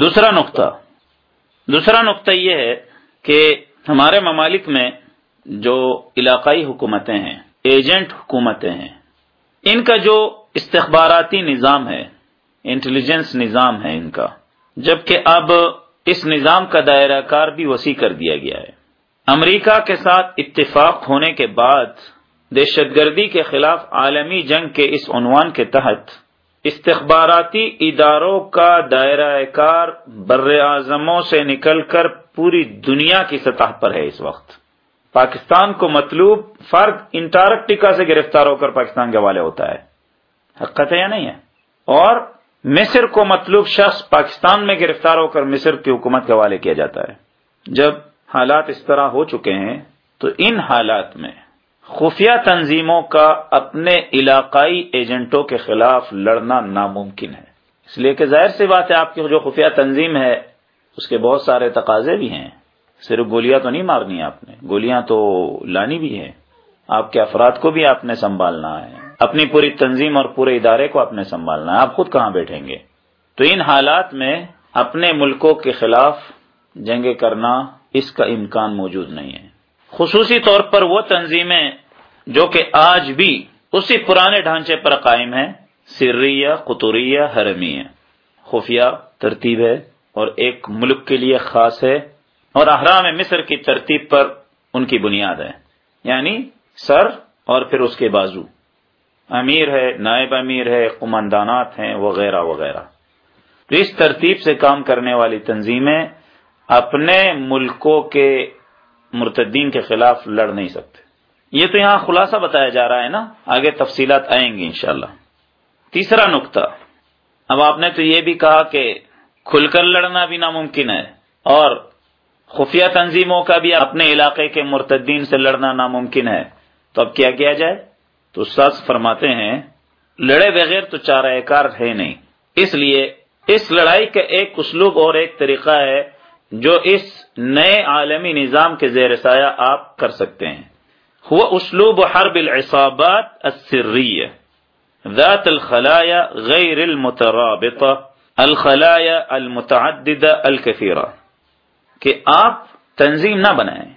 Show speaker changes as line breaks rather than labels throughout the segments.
دوسرا نقطہ دوسرا نقطہ یہ ہے کہ ہمارے ممالک میں جو علاقائی حکومتیں ہیں، ایجنٹ حکومتیں ہیں، ان کا جو استخباراتی نظام ہے، انٹیلیجنس نظام ہے ان کا، جبکہ اب اس نظام کا دائرہ کار بھی وسیع کر دیا گیا ہے۔ امریکہ کے ساتھ اتفاق ہونے کے بعد دہشت گردی کے خلاف عالمی جنگ کے اس عنوان کے تحت استخباراتی اداروں کا دائرہ کار بر اعظموں سے نکل کر پوری دنیا کی سطح پر ہے اس وقت۔ پاکستان کو مطلوب فرد انٹارکٹیکا سے گرفتار ہو کر پاکستان کے حوالے ہوتا ہے۔ حقیقت ہے یا نہیں ہے؟ اور مصر کو مطلوب شخص پاکستان میں گرفتار ہو کر مصر کی حکومت کے حوالے کیا جاتا ہے۔ جب حالات اس طرح ہو چکے ہیں، تو ان حالات میں خفیہ تنظیموں کا اپنے علاقائی ایجنٹوں کے خلاف لڑنا ناممکن ہے۔ اس لیے کہ ظاہر سی بات ہے، آپ کی جو خفیہ تنظیم ہے، اس کے بہت سارے تقاضے بھی ہیں۔ صرف گولیاں تو نہیں مارنی آپ نے، گولیاں تو لانی بھی ہے آپ کے افراد کو بھی آپ نے سنبھالنا ہے۔ اپنی پوری تنظیم اور پورے ادارے کو آپ نے سنبھالنا ہے۔ آپ خود کہاں بیٹھیں گے؟ تو ان حالات میں اپنے ملکوں کے خلاف جنگیں کرنا اس کا امکان موجود نہیں ہے۔ خصوصی طور پر وہ تنظیمیں جو کہ آج بھی اسی پرانے ڈھانچے پر قائم ہیں، سریہ قطوریہ حرمیہ خفیہ ترتیب ہے اور ایک ملک کے لیے خاص ہے اور احرام مصر کی ترتیب پر ان کی بنیاد ہے۔ یعنی سر اور پھر اس کے بازو۔ امیر ہے، نائب امیر ہے، قماندانات ہیں، وغیرہ وغیرہ۔ تو اس ترتیب سے کام کرنے والی تنظیمیں اپنے ملکوں کے مرتدین کے خلاف لڑ نہیں سکتے۔ یہ تو یہاں خلاصہ بتایا جا رہا ہے نا، آگے تفصیلات آئیں گی انشاءاللہ۔ تیسرا نقطہ۔ اب آپ نے تو یہ بھی کہا کہ کھل کر لڑنا بھی ناممکن ہے، اور خفیہ تنظیموں کا بھی اپنے علاقے کے مرتدین سے لڑنا ناممکن ہے۔ تو اب کیا کیا جائے؟ تو سچ فرماتے ہیں، لڑے بغیر تو چارہ کار ہے نہیں۔ اس لیے اس لڑائی کا ایک اسلوب اور ایک طریقہ ہے جو اس نئے عالمی نظام کے زیر سایہ آپ کر سکتے ہیں۔ وہ اسلوب حرب العصابات السریہ، ذات الخلایا غیر المترابطہ الخلایا المتعددہ الکثیرہ کہ آپ تنظیم نہ بنائیں،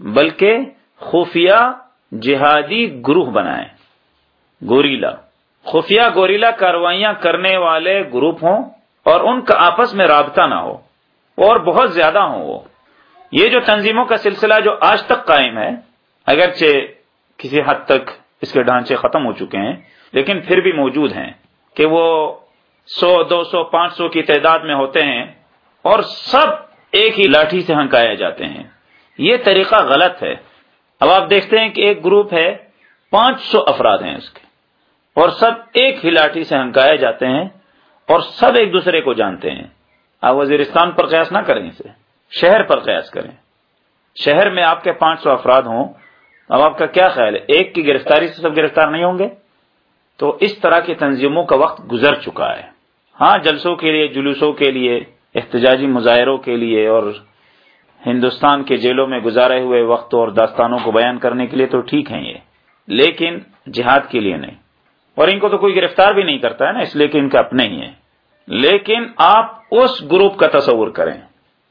بلکہ خفیہ جہادی گروہ بنائیں۔ گوریلا، خفیہ گوریلا کاروائیاں کرنے والے گروپ ہوں اور ان کا آپس میں رابطہ نہ ہو۔ اور بہت زیادہ ہوں وہ۔ یہ جو تنظیموں کا سلسلہ جو آج تک قائم ہے، اگرچہ کسی حد تک اس کے ڈھانچے ختم ہو چکے ہیں، لیکن پھر بھی موجود ہیں کہ وہ سو، دو سو، پانچ سو کی تعداد میں ہوتے ہیں اور سب ایک ہی لاٹھی سے ہنکائے جاتے ہیں۔ یہ طریقہ غلط ہے۔ اب آپ دیکھتے ہیں کہ ایک گروپ ہے، پانچ سو افراد ہیں اس کے۔ اور سب ایک ہی لاٹھی سے ہنکائے جاتے ہیں اور سب ایک دوسرے کو جانتے ہیں۔ آپ وزیرستان پر قیاس نہ کریں اسے، شہر پر قیاس کریں۔ شہر میں آپ کے پانچ سو افراد ہوں، اب آپ کا کیا خیال ہے؟ ایک کی گرفتاری سے سب گرفتار نہیں ہوں گے؟ تو اس طرح کی تنظیموں کا وقت گزر چکا ہے۔ ہاں جلسوں کے لیے، جلوسوں کے لیے، احتجاجی مظاہروں کے لیے اور ہندوستان کے جیلوں میں گزارے ہوئے وقت اور داستانوں کو بیان کرنے کے لیے تو ٹھیک ہیں یہ، لیکن جہاد کے لیے نہیں۔ اور ان کو تو کوئی گرفتار بھی نہیں کرتا ہے نا، اس لیے کہ ان کے اپنے ہی ہیں۔ لیکن آپ اس گروپ کا تصور کریں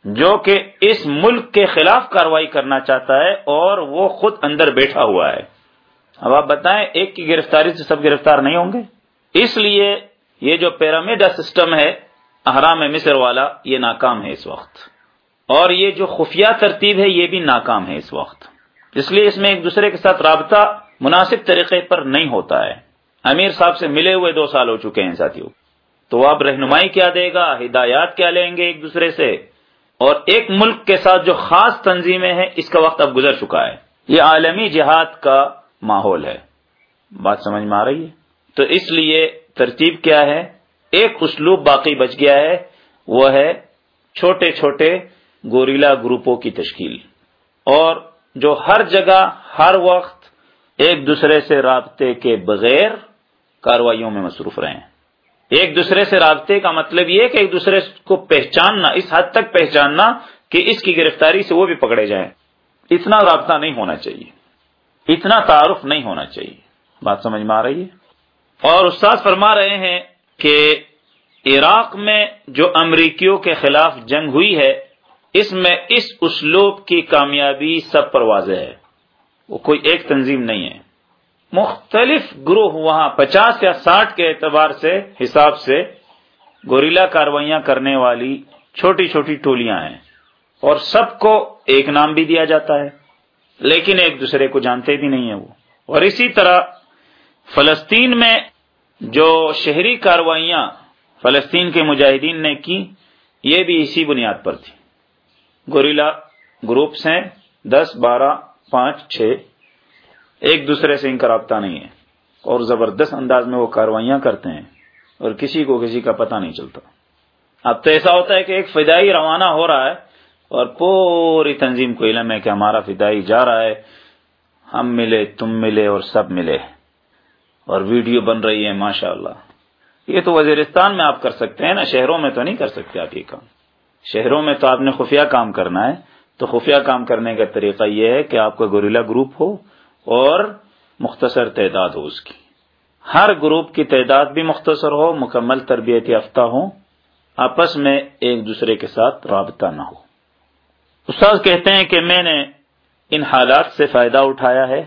جو کہ اس ملک کے خلاف کاروائی کرنا چاہتا ہے اور وہ خود اندر بیٹھا ہوا ہے۔ اب آپ بتائیں، ایک کی گرفتاری سے سب گرفتار نہیں ہوں گے؟ اس لیے یہ جو پیرامڈ سسٹم ہے، احرام مصر والا، یہ ناکام ہے اس وقت۔ اور یہ جو خفیہ ترتیب ہے، یہ بھی ناکام ہے اس وقت۔ اس لیے اس میں ایک دوسرے کے ساتھ رابطہ مناسب طریقے پر نہیں ہوتا ہے۔ امیر صاحب سے ملے ہوئے دو سال ہو چکے ہیں ساتھیوں تو آپ رہنمائی کیا دے گا، ہدایات کیا لیں گے ایک دوسرے سے؟ اور ایک ملک کے ساتھ جو خاص تنظیمیں ہیں، اس کا وقت اب گزر چکا ہے۔ یہ عالمی جہاد کا ماحول ہے۔ بات سمجھ میں آ رہی ہے؟ تو اس لیے ترتیب کیا ہے؟ ایک اسلوب باقی بچ گیا ہے، وہ ہے چھوٹے چھوٹے گوریلا گروپوں کی تشکیل۔ اور جو ہر جگہ، ہر وقت ایک دوسرے سے رابطے کے بغیر کاروائیوں میں مصروف رہیں۔ ایک دوسرے سے رابطے کا مطلب یہ کہ ایک دوسرے کو پہچاننا، اس حد تک پہچاننا کہ اس کی گرفتاری سے وہ بھی پکڑے جائیں۔ اتنا رابطہ نہیں ہونا چاہیے۔ اتنا تعارف نہیں ہونا چاہیے۔ بات سمجھ میں آ رہی ہے؟ اور استاد فرما رہے ہیں کہ عراق میں جو امریکیوں کے خلاف جنگ ہوئی ہے، اس میں اس اسلوب کی کامیابی سب پر واضح ہے۔ وہ کوئی ایک تنظیم نہیں ہے۔ مختلف گروہ وہاں پچاس یا ساٹھ کے اعتبار سے حساب سے گوریلا کاروائیاں کرنے والی چھوٹی چھوٹی ٹولیاں ہیں اور سب کو ایک نام بھی دیا جاتا ہے، لیکن ایک دوسرے کو جانتے بھی نہیں ہیں وہ۔ اور اسی طرح فلسطین میں جو شہری کاروائیاں فلسطین کے مجاہدین نے کی، یہ بھی اسی بنیاد پر تھی۔ گوریلا گروپس ہیں، دس، بارہ، پانچ، چھ ایک دوسرے سے ان کا رابطہ نہیں ہے اور زبردست انداز میں وہ کاروائیاں کرتے ہیں اور کسی کو کسی کا پتہ نہیں چلتا۔ اب تو ایسا ہوتا ہے کہ ایک فدائی روانہ ہو رہا ہے اور پوری تنظیم کو علم ہے کہ ہمارا فدائی جا رہا ہے۔ ہم ملے، تم ملے اور سب ملے۔ اور ویڈیو بن رہی ہے ماشاء اللہ یہ تو وزیرستان میں آپ کر سکتے ہیں نا، شہروں میں تو نہیں کر سکتے آپ یہ کام۔ شہروں میں تو آپ نے خفیہ کام کرنا ہے۔ تو خفیہ کام کرنے کا طریقہ یہ ہے کہ آپ کا گوریلا گروپ ہو اور مختصر تعداد ہو اس کی۔ ہر گروپ کی تعداد بھی مختصر ہو، مکمل تربیت یافتہ ہو آپس میں ایک دوسرے کے ساتھ رابطہ نہ ہو۔ استاد کہتے ہیں کہ میں نے ان حالات سے فائدہ اٹھایا ہے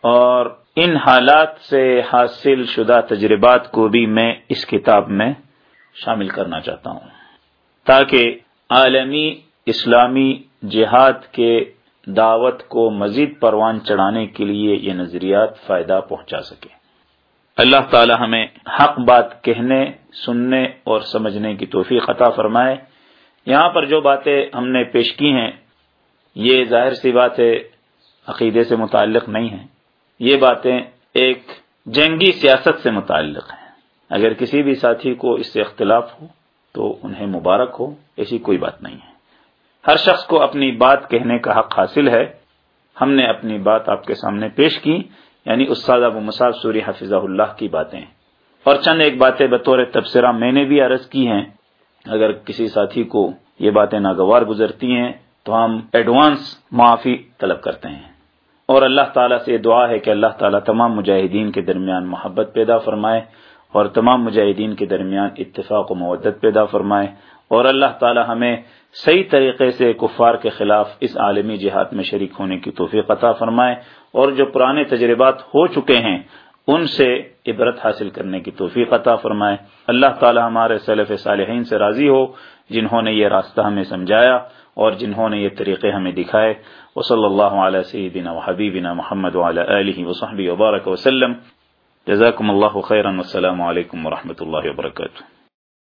اور ان حالات سے حاصل شدہ تجربات کو بھی میں اس کتاب میں شامل کرنا چاہتا ہوں۔ تاکہ عالمی اسلامی جہاد کے دعوت کو مزید پروان چڑھانے کے لیے یہ نظریات فائدہ پہنچا سکے۔ اللہ تعالی ہمیں حق بات کہنے، سننے اور سمجھنے کی توفیق عطا فرمائے۔ یہاں پر جو باتیں ہم نے پیش کی ہیں، یہ ظاہر سی بات ہے، عقیدے سے متعلق نہیں ہیں۔ یہ باتیں ایک جنگی سیاست سے متعلق ہیں۔ اگر کسی بھی ساتھی کو اس سے اختلاف ہو تو انہیں مبارک ہو، ایسی کوئی بات نہیں ہے۔ ہر شخص کو اپنی بات کہنے کا حق حاصل ہے۔ ہم نے اپنی بات آپ کے سامنے پیش کی یعنی استاد ابو مصعب سوری حفظہ اللہ کی باتیں۔ اور چند ایک باتیں بطور تبصرہ میں نے بھی عرض کی ہیں۔ اگر کسی ساتھی کو یہ باتیں ناگوار گزرتی ہیں، تو ہم ایڈوانس معافی طلب کرتے ہیں۔ اور اللہ تعالیٰ سے دعا ہے کہ اللہ تعالیٰ تمام مجاہدین کے درمیان محبت پیدا فرمائے اور تمام مجاہدین کے درمیان اتفاق و مودت پیدا فرمائے۔ اور اللہ تعالی ہمیں صحیح طریقے سے کفار کے خلاف اس عالمی جہاد میں شریک ہونے کی توفیق عطا فرمائے اور جو پرانے تجربات ہو چکے ہیں، ان سے عبرت حاصل کرنے کی توفیق عطا فرمائے۔ اللہ تعالی ہمارے صلف صالحین سے راضی ہو، جنہوں نے یہ راستہ ہمیں سمجھایا اور جنہوں نے یہ طریقے ہمیں دکھائے۔ وصلی اللہ علیہ سیدنا و حبیبنا محمد وعلى آلہ وبارک وسلم جزاکم اللہ خیرا والسلام علیکم ورحمۃ اللہ وبرکاتہ۔